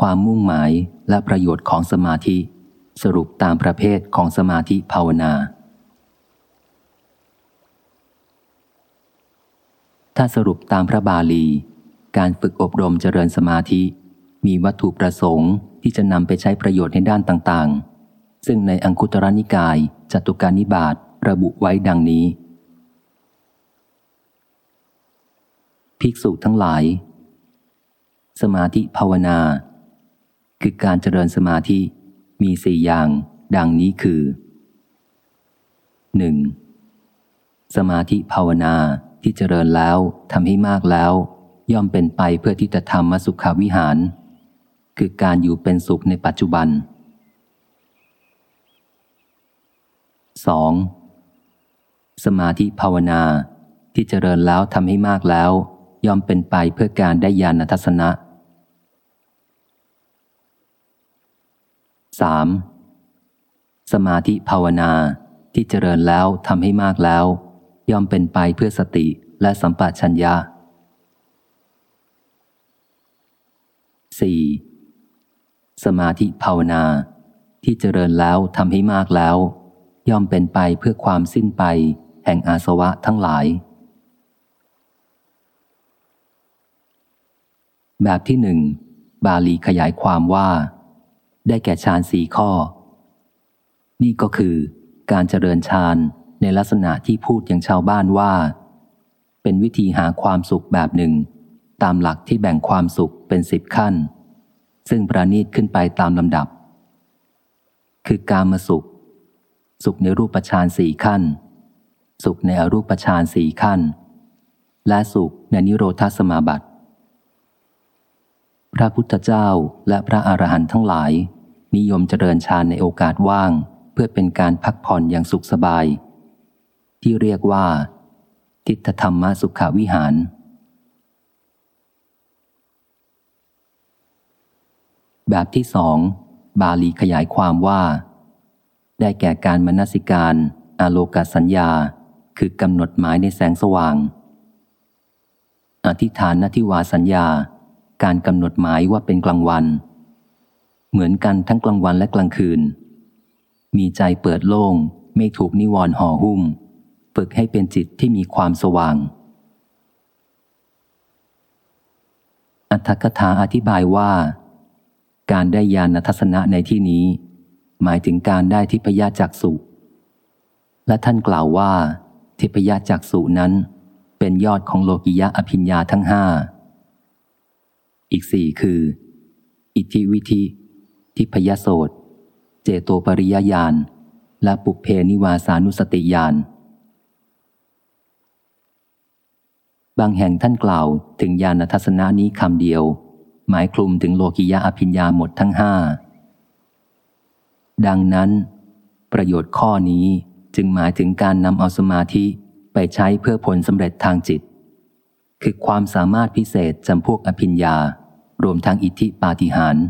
ความมุ่งหมายและประโยชน์ของสมาธิ สรุปตามประเภทของสมาธิภาวนา ถ้าสรุปตามพระบาลี การฝึกอบรมเจริญสมาธิ มีวัตถุประสงค์ที่จะนำไปใช้ประโยชน์ในด้านต่างๆ ซึ่งในอังคุตรนิกายจตุการนิบาตระบุไว้ดังนี้ ภิกษุทั้งหลาย สมาธิภาวนา คือการเจริญสมาธิมีสี่อย่าง ดังนี้คือ 1. สมาธิภาวนาที่เจริญแล้วทำให้มากแล้ว ย่อมเป็นไปเพื่อที่จะทำมสุขาวิหาร คือการอยู่เป็นสุขในปัจจุบัน 2. สมาธิภาวนาที่เจริญแล้วทำให้มากแล้ว ย่อมเป็นไปเพื่อการได้ญาณทัศนะ 3. สมาธิภาวนาที่เจริญแล้วทำให้มากแล้ว ย่อมเป็นไปเพื่อสติและสัมปชัญญะ 4. สมาธิภาวนาที่เจริญแล้วทำให้มากแล้ว ย่อมเป็นไปเพื่อความสิ้นไป แห่งอาสวะทั้งหลาย แบบที่หนึ่งบาลีขยายความว่า ได้แก่ฌานสี่ข้อ นี่ก็คือการเจริญฌานในลักษณะที่พูดอย่างชาวบ้านว่า เป็นวิธีหาความสุขแบบหนึ่ง ตามหลักที่แบ่งความสุขเป็นสิบขั้น ซึ่งประณีตขึ้นไปตามลำดับ คือการมาสุข สุขในรูปฌานสี่ขั้น สุขในอรูปฌานสี่ขั้น และสุขในนิโรธาสมาบัติพระพุทธเจ้าและพระอรหันต์ทั้งหลาย นิยมเจริญฌานในโอกาสว่าง เพื่อเป็นการพักผ่อนอย่างสุขสบาย ที่เรียกว่า ทิฏฐธรรมสุขวิหาร แบบที่สองบาลีขยายความว่า ได้แก่การมนสิการอาโลกสัญญา คือกำหนดหมายในแสงสว่าง อธิฐานนทิวาสัญญา การกำหนดหมายว่าเป็นกลางวัน เหมือนกันทั้งกลางวันและกลางคืน มีใจเปิดโล่ง ไม่ถูกนิวรณ์ห่อหุ้ม ฝึกให้เป็นจิตที่มีความสว่าง อัตถกถาอธิบายว่า การได้ญาณทัศนะในที่นี้ หมายถึงการได้ทิพยจักสุและท่านกล่าวว่า ทิพยจักสุนั้น เป็นยอดของโลกิยะอภิญญาทั้งห้าอีกสี่คือ อิทธิวิธิ ทิพยโสตเจโตปริยญาณ และปุเพนิวาสานุสติญาณ บางแห่งท่านกล่าวถึงญาณทัศนะนี้คำเดียว หมายคลุมถึงโลกิยะอภิญญาหมดทั้งห้า ดังนั้น ประโยชน์ข้อนี้จึงหมายถึงการนำเอาสมาธิไปใช้เพื่อผลสำเร็จทางจิต คือความสามารถพิเศษจำพวกอภิญญา รวมทั้งอิทธิปาฏิหาริย์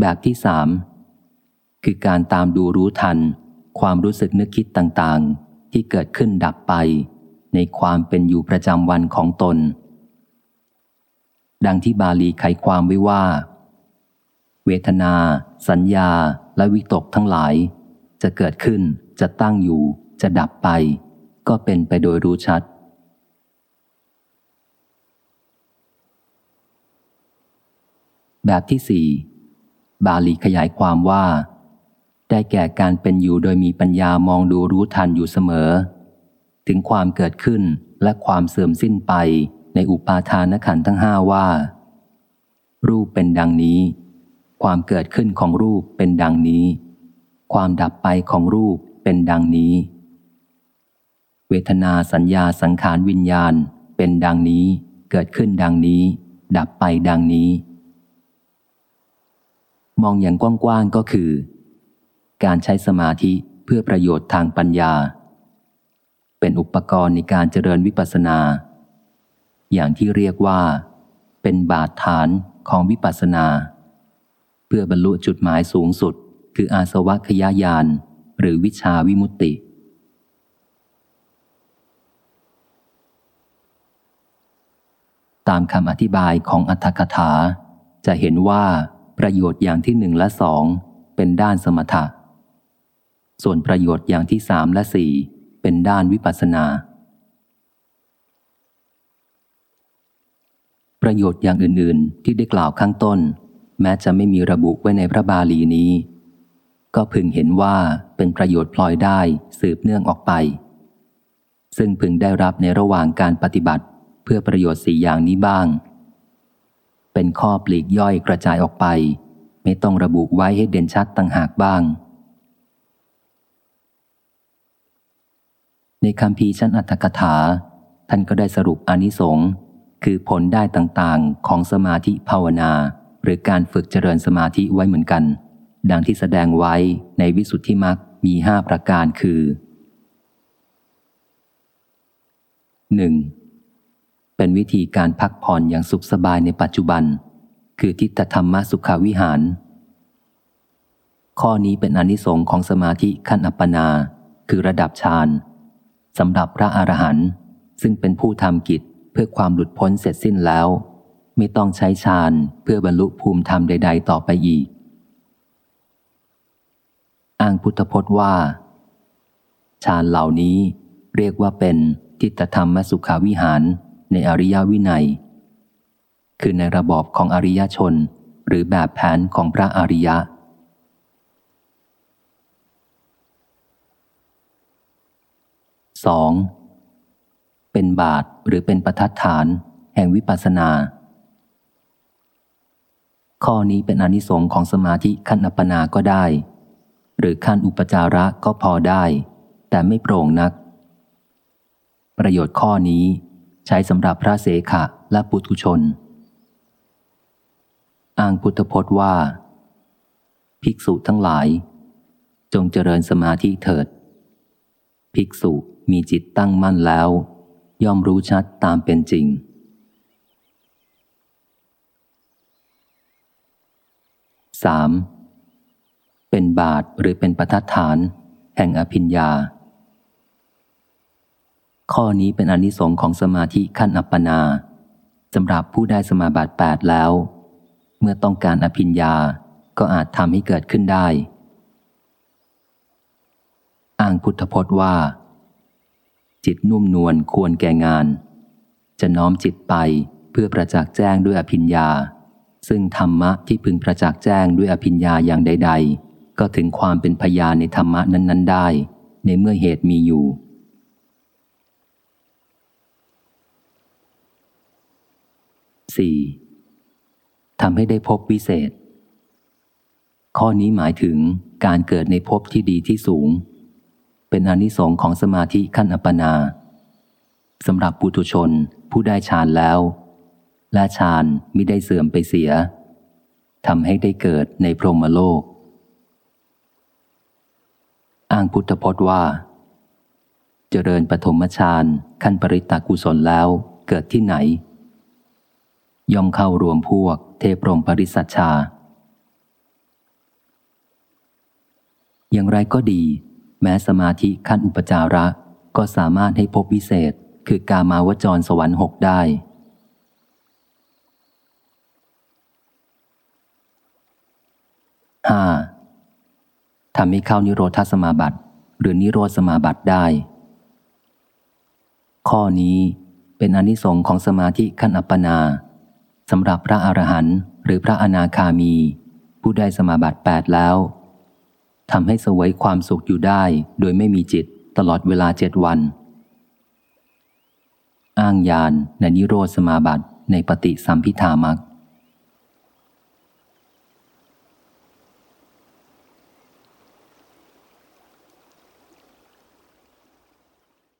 แบบที่สามคือการตามดูรู้ทัน ความรู้สึกนึกคิดต่างๆ ที่เกิดขึ้นดับไป ในความเป็นอยู่ประจำวันของตน ดังที่บาลีไขความไว้ว่า เวทนา สัญญาและวิตกทั้งหลาย จะเกิดขึ้นจะตั้งอยู่ จะดับไป ก็เป็นไปโดยรู้ชัดแบบที่สี่ บาลีขยายความว่า ได้แก่การเป็นอยู่โดยมีปัญญามองดูรู้ทันอยู่เสมอ ถึงความเกิดขึ้นและความเสื่อมสิ้นไปในอุปาทานขันทั้งห้าว่า รูปเป็นดังนี้ ความเกิดขึ้นของรูปเป็นดังนี้ ความดับไปของรูปเป็นดังนี้ เวทนาสัญญาสังขารวิญญาณเป็นดังนี้ เกิดขึ้นดังนี้ ดับไปดังนี้ มองอย่างกว้างๆก็คือ การใช้สมาธิเพื่อประโยชน์ทางปัญญา เป็นอุปกรณ์ในการเจริญวิปัสสนา อย่างที่เรียกว่า เป็นบาดฐานของวิปัสสนา เพื่อบรรลุจุดหมายสูงสุด คืออาสวัคยายานหรือวิชาวิมุตติ ตามคำอธิบายของอัตถกถาจะเห็นว่า ประโยชน์อย่างที่หนึ่งและสองเป็นด้านสมถะ ส่วนประโยชน์อย่างที่สามและสี่เป็นด้านวิปัสนา ประโยชน์อย่างอื่น ๆ ที่ได้กล่าวข้างต้น แม้จะไม่มีระบุไว้ในพระบาลีนี้ ก็พึงเห็นว่าเป็นประโยชน์พลอยได้สืบเนื่องออกไป ซึ่งพึงได้รับในระหว่างการปฏิบัติ เพื่อประโยชน์สี่อย่างนี้บ้าง เป็นข้อปลีกย่อยกระจายออกไป ไม่ต้องระบุไว้ให้เด่นชัดต่างหากบ้าง ในคำพีชั้นอัตถกถา ท่านก็ได้สรุปอนิสงค์คือผลได้ต่างๆ ของสมาธิภาวนา หรือการฝึกเจริญสมาธิไว้เหมือนกัน ดังที่แสดงไว้ในวิสุทธิมรรคมีห้าประการคือ 1. เป็นวิธีการพักผ่อนอย่างสุขสบายในปัจจุบัน คือทิฏฐธรรมสุขาวิหาร ข้อนี้เป็นอนิสงค์ของสมาธิขั้นอัปปนา คือระดับฌานสำหรับพระอรหันต์ซึ่งเป็นผู้ทำกิจเพื่อความหลุดพ้นเสร็จสิ้นแล้ว ไม่ต้องใช้ฌานเพื่อบรรลุภูมิธรรมใด ๆ ต่อไปอีก อ้างพุทธพจน์ว่าฌานเหล่านี้เรียกว่าเป็นทิฏฐธรรมสุขาวิหาร ในอริยวินัย คือในระบอบของอริยชน หรือแบบแผนของพระอริยะสองเป็นบาทหรือเป็นประทัดฐาน แห่งวิปัสสนา ข้อนี้เป็นอนิสงค์ของสมาธิขั้นอัปปนาก็ได้ หรือขั้นอุปจาระก็พอได้ แต่ไม่โปร่งนัก ประโยชน์ข้อนี้ ใช้สำหรับพระเสขะและปุถุชน อ้างพุทธพจน์ว่า ภิกษุทั้งหลาย จงเจริญสมาธิเถิด ภิกษุมีจิตตั้งมั่นแล้ว ย่อมรู้ชัดตามเป็นจริง 3. เป็นบาทหรือเป็นประทัดฐาน แห่งอภิญญา ข้อนี้เป็นอนิสงค์ของสมาธิขั้นอัปปนาสำหรับผู้ได้สมาบัติแปดแล้ว เมื่อต้องการอภิญญาก็อาจทำให้เกิดขึ้นได้ อ้างพุทธพจน์ว่า จิตนุ่มนวลควรแก่งาน จะน้อมจิตไปเพื่อประจักษ์แจ้งด้วยอภิญญา ซึ่งธรรมะที่พึงประจักษ์แจ้งด้วยอภิญญาอย่างใด ๆ ก็ถึงความเป็นพยานในธรรมะนั้น ๆ ได้ ในเมื่อเหตุมีอยู่ 4. ทำให้ได้พบวิเศษ ข้อนี้หมายถึงการเกิดในภพที่ดีที่สูง เป็นอนิสงค์ของสมาธิขั้นอัปปนาสำหรับปุถุชนผู้ได้ฌานแล้ว และฌานมิได้เสื่อมไปเสียทำให้ได้เกิดในพรหมโลก อ้างพุทธพจน์ว่า เจริญปฐมฌานขั้นปริตากุศลแล้วเกิดที่ไหน ย่อมเข้ารวมพวกเทพรมปริสัชชา อย่างไรก็ดี แม้สมาธิขั้นอุปจาระก็สามารถให้พบวิเศษ คือกามาวจรสวรรค์หกได้ห้าทำให้เข้านิโรธสมาบัติ หรือนิโรธสมาบัติได้ ข้อนี้เป็นอนิสงค์ของสมาธิขั้นอัปปนา สำหรับพระอรหันต์หรือพระอนาคามี ผู้ได้สมาบัติแปดแล้วทำให้สวยความสุขอยู่ได้โดยไม่มีจิตตลอดเวลาเจ็ดวัน อ้างยานในนิโรธสมาบัติในปฏิสัมพิธามัก